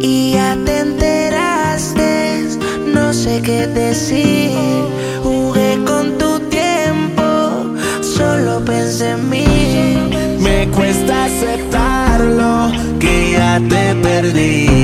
Y ya te enteraste, no sé qué decir. Jugué con tu tiempo, solo pensé en mí. Me cuesta aceptarlo, que ya te perdí.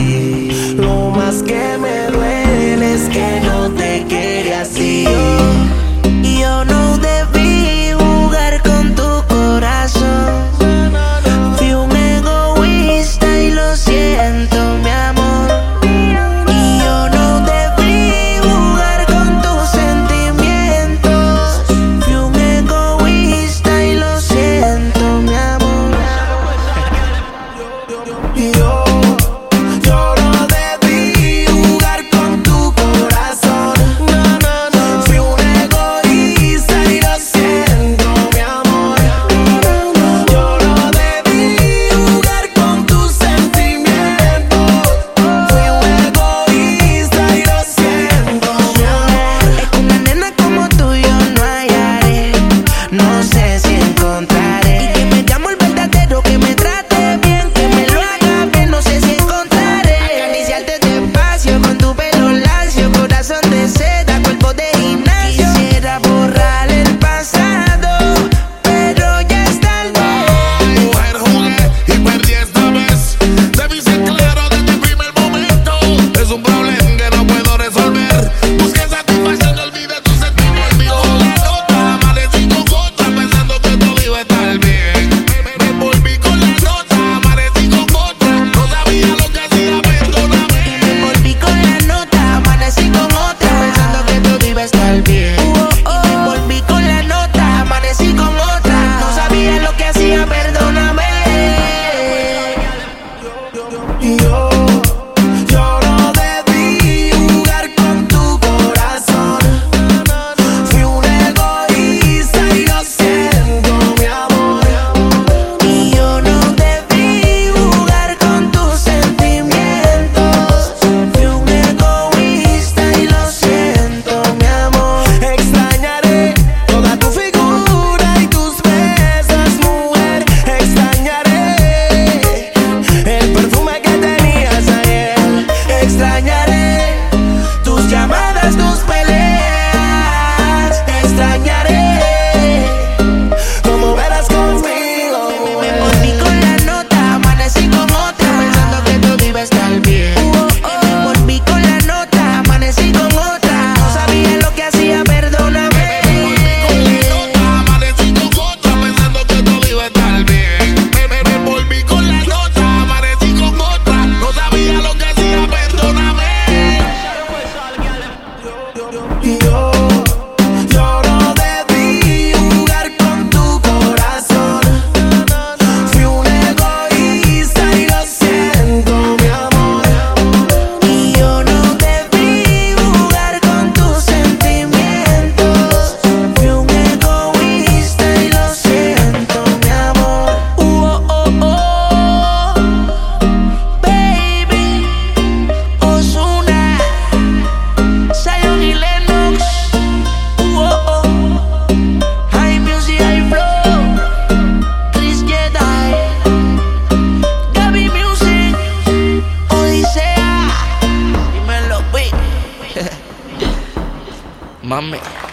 完美。